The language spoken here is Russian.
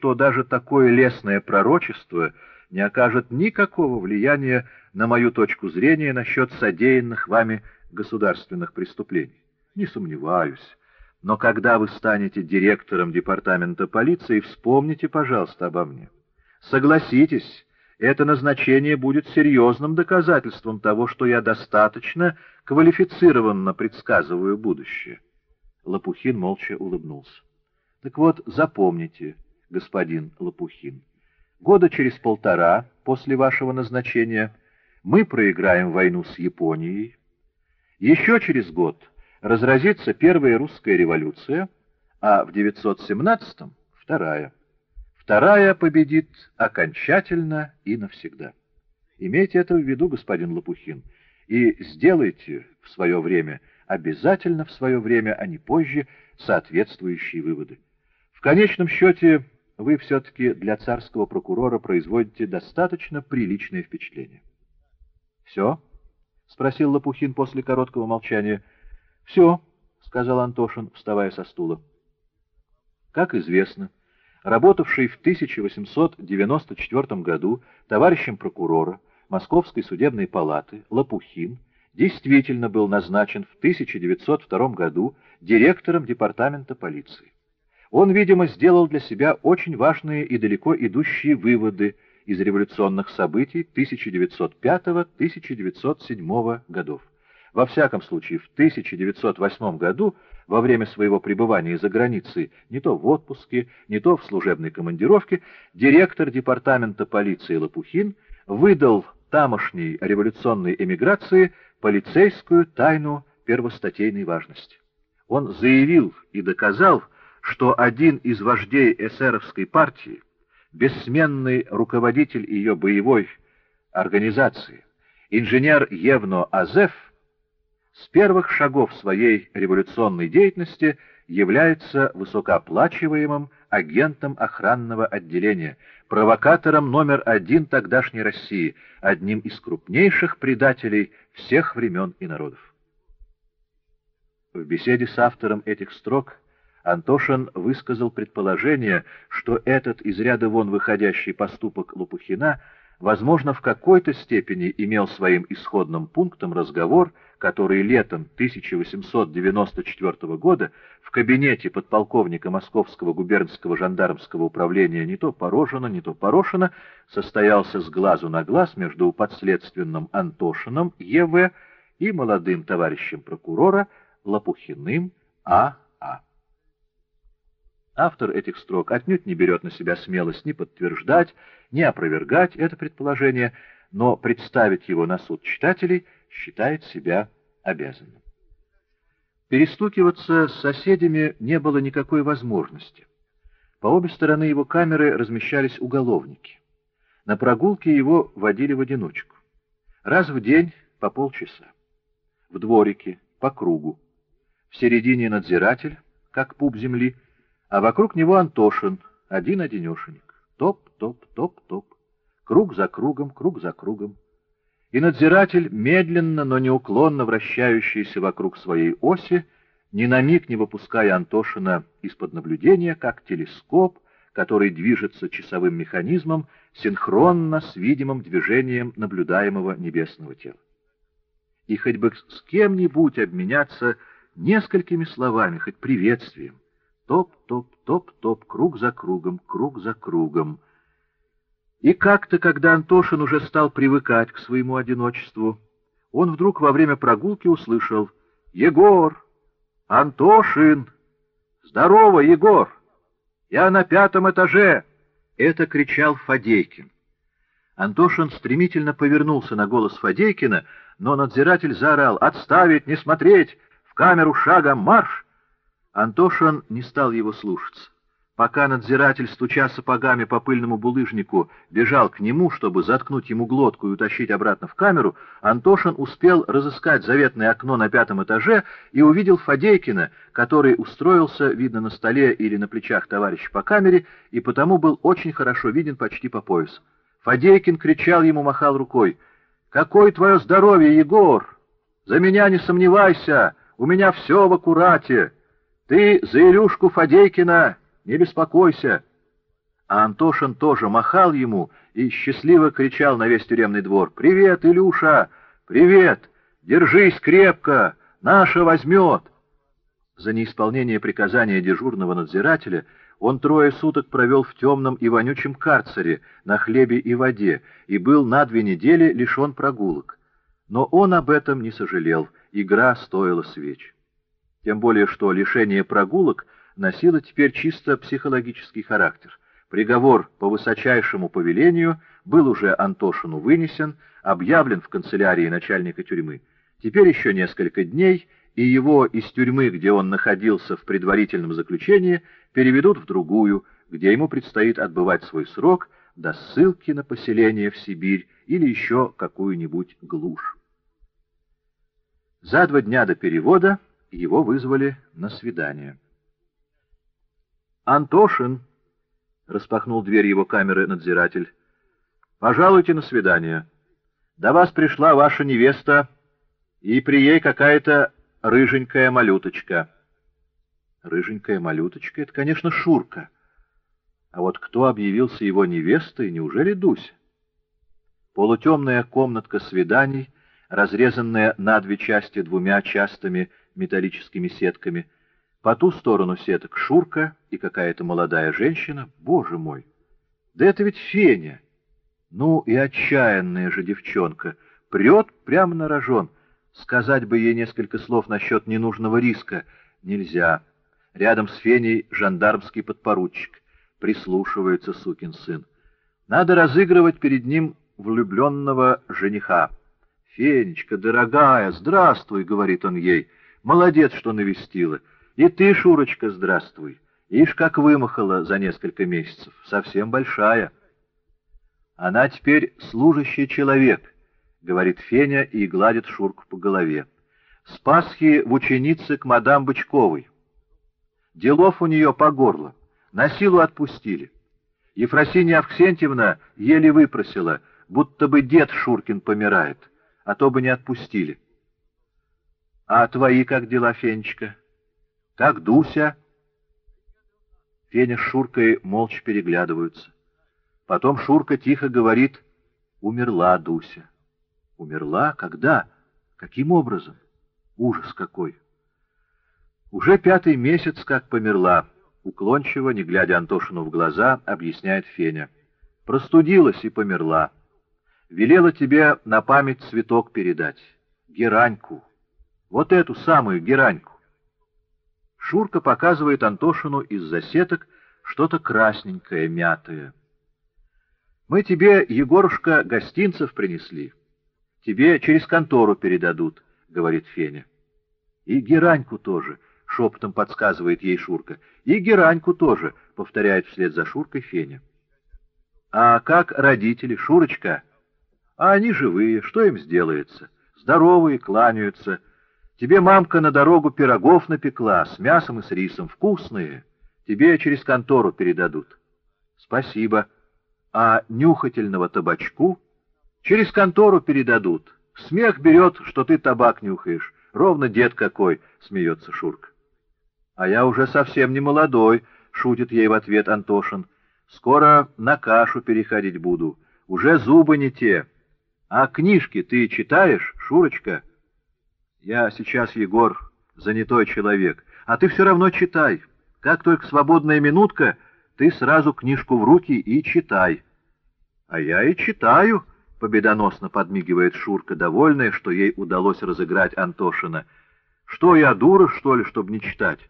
что даже такое лесное пророчество не окажет никакого влияния на мою точку зрения насчет содеянных вами государственных преступлений. Не сомневаюсь. Но когда вы станете директором департамента полиции, вспомните, пожалуйста, обо мне. Согласитесь, это назначение будет серьезным доказательством того, что я достаточно квалифицированно предсказываю будущее. Лопухин молча улыбнулся. Так вот, запомните, господин Лопухин, года через полтора после вашего назначения мы проиграем войну с Японией. Еще через год разразится первая русская революция, а в 917-м — вторая. Вторая победит окончательно и навсегда. Имейте это в виду, господин Лопухин, и сделайте в свое время, обязательно в свое время, а не позже, соответствующие выводы. В конечном счете, вы все-таки для царского прокурора производите достаточно приличное впечатление. «Все?» — спросил Лопухин после короткого молчания. «Все», — сказал Антошин, вставая со стула. Как известно, работавший в 1894 году товарищем прокурора Московской судебной палаты Лопухин действительно был назначен в 1902 году директором департамента полиции. Он, видимо, сделал для себя очень важные и далеко идущие выводы из революционных событий 1905-1907 годов. Во всяком случае, в 1908 году, во время своего пребывания за границей, не то в отпуске, не то в служебной командировке, директор департамента полиции Лопухин выдал тамошней революционной эмиграции полицейскую тайну первостатейной важности. Он заявил и доказал, что один из вождей эсеровской партии, бессменный руководитель ее боевой организации, инженер Евно Азеф, с первых шагов своей революционной деятельности является высокооплачиваемым агентом охранного отделения, провокатором номер один тогдашней России, одним из крупнейших предателей всех времен и народов. В беседе с автором этих строк Антошин высказал предположение, что этот из ряда вон выходящий поступок Лопухина, возможно, в какой-то степени имел своим исходным пунктом разговор, который летом 1894 года в кабинете подполковника Московского губернского жандармского управления не то Порожина, не то Порошина состоялся с глазу на глаз между подследственным Антошиным Е.В. и молодым товарищем прокурора Лопухиным А. Автор этих строк отнюдь не берет на себя смелость ни подтверждать, ни опровергать это предположение, но представить его на суд читателей считает себя обязанным. Перестукиваться с соседями не было никакой возможности. По обе стороны его камеры размещались уголовники. На прогулке его водили в одиночку. Раз в день по полчаса. В дворике, по кругу. В середине надзиратель, как пуп земли, а вокруг него Антошин, один-одинешенек. Топ-топ-топ-топ. Круг за кругом, круг за кругом. И надзиратель, медленно, но неуклонно вращающийся вокруг своей оси, ни на миг не выпуская Антошина из-под наблюдения, как телескоп, который движется часовым механизмом синхронно с видимым движением наблюдаемого небесного тела. И хоть бы с кем-нибудь обменяться несколькими словами, хоть приветствием, Топ-топ-топ-топ, круг за кругом, круг за кругом. И как-то, когда Антошин уже стал привыкать к своему одиночеству, он вдруг во время прогулки услышал «Егор! Антошин! Здорово, Егор! Я на пятом этаже!» Это кричал Фадейкин. Антошин стремительно повернулся на голос Фадейкина, но надзиратель заорал «Отставить, не смотреть! В камеру шагом марш!» Антошин не стал его слушаться. Пока надзиратель, стуча сапогами по пыльному булыжнику, бежал к нему, чтобы заткнуть ему глотку и утащить обратно в камеру, Антошин успел разыскать заветное окно на пятом этаже и увидел Фадейкина, который устроился, видно, на столе или на плечах товарища по камере, и потому был очень хорошо виден почти по пояс. Фадейкин кричал ему, махал рукой. «Какое твое здоровье, Егор! За меня не сомневайся! У меня все в аккурате!» Ты за Илюшку Фадейкина не беспокойся. А Антошин тоже махал ему и счастливо кричал на весь тюремный двор. «Привет, Илюша! Привет! Держись крепко! Наша возьмет!» За неисполнение приказания дежурного надзирателя он трое суток провел в темном и вонючем карцере на хлебе и воде и был на две недели лишен прогулок. Но он об этом не сожалел, игра стоила свеч. Тем более, что лишение прогулок носило теперь чисто психологический характер. Приговор по высочайшему повелению был уже Антошину вынесен, объявлен в канцелярии начальника тюрьмы. Теперь еще несколько дней, и его из тюрьмы, где он находился в предварительном заключении, переведут в другую, где ему предстоит отбывать свой срок до ссылки на поселение в Сибирь или еще какую-нибудь глушь. За два дня до перевода его вызвали на свидание. «Антошин!» распахнул дверь его камеры надзиратель. «Пожалуйте на свидание. До вас пришла ваша невеста, и при ей какая-то рыженькая малюточка». «Рыженькая малюточка — это, конечно, Шурка. А вот кто объявился его невестой, неужели Дуся?» Полутемная комнатка свиданий, разрезанная на две части двумя частыми металлическими сетками — по ту сторону сеток Шурка и какая-то молодая женщина. Боже мой! Да это ведь Феня! Ну и отчаянная же девчонка. Прет прямо на рожон. Сказать бы ей несколько слов насчет ненужного риска. Нельзя. Рядом с Феней жандармский подпоручик. Прислушивается сукин сын. Надо разыгрывать перед ним влюбленного жениха. «Фенечка, дорогая, здравствуй», — говорит он ей. «Молодец, что навестила». И ты, Шурочка, здравствуй. Ишь, как вымахала за несколько месяцев, совсем большая. Она теперь служащий человек, — говорит Феня и гладит Шурку по голове. С Пасхи в ученице к мадам Бычковой. Делов у нее по горло, на силу отпустили. Ефросинья Авксентьевна еле выпросила, будто бы дед Шуркин помирает, а то бы не отпустили. — А твои как дела, Фенечка? — «Как Дуся?» Феня с Шуркой молча переглядываются. Потом Шурка тихо говорит «Умерла Дуся». «Умерла? Когда? Каким образом? Ужас какой!» «Уже пятый месяц, как померла», — уклончиво, не глядя Антошину в глаза, объясняет Феня. «Простудилась и померла. Велела тебе на память цветок передать. Гераньку. Вот эту самую гераньку. Шурка показывает Антошину из-за сеток что-то красненькое, мятое. «Мы тебе, Егорушка, гостинцев принесли. Тебе через контору передадут», — говорит Феня. «И Гераньку тоже», — шепотом подсказывает ей Шурка. «И Гераньку тоже», — повторяет вслед за Шуркой Феня. «А как родители, Шурочка?» «А они живые, что им сделается? Здоровые, кланяются». Тебе мамка на дорогу пирогов напекла, с мясом и с рисом, вкусные. Тебе через контору передадут. Спасибо. А нюхательного табачку через контору передадут. Смех берет, что ты табак нюхаешь. Ровно дед какой, смеется Шурка. А я уже совсем не молодой, шутит ей в ответ Антошин. Скоро на кашу переходить буду. Уже зубы не те. А книжки ты читаешь, Шурочка? Я сейчас, Егор, занятой человек, а ты все равно читай. Как только свободная минутка, ты сразу книжку в руки и читай. А я и читаю, — победоносно подмигивает Шурка, довольная, что ей удалось разыграть Антошина. Что я, дура, что ли, чтобы не читать?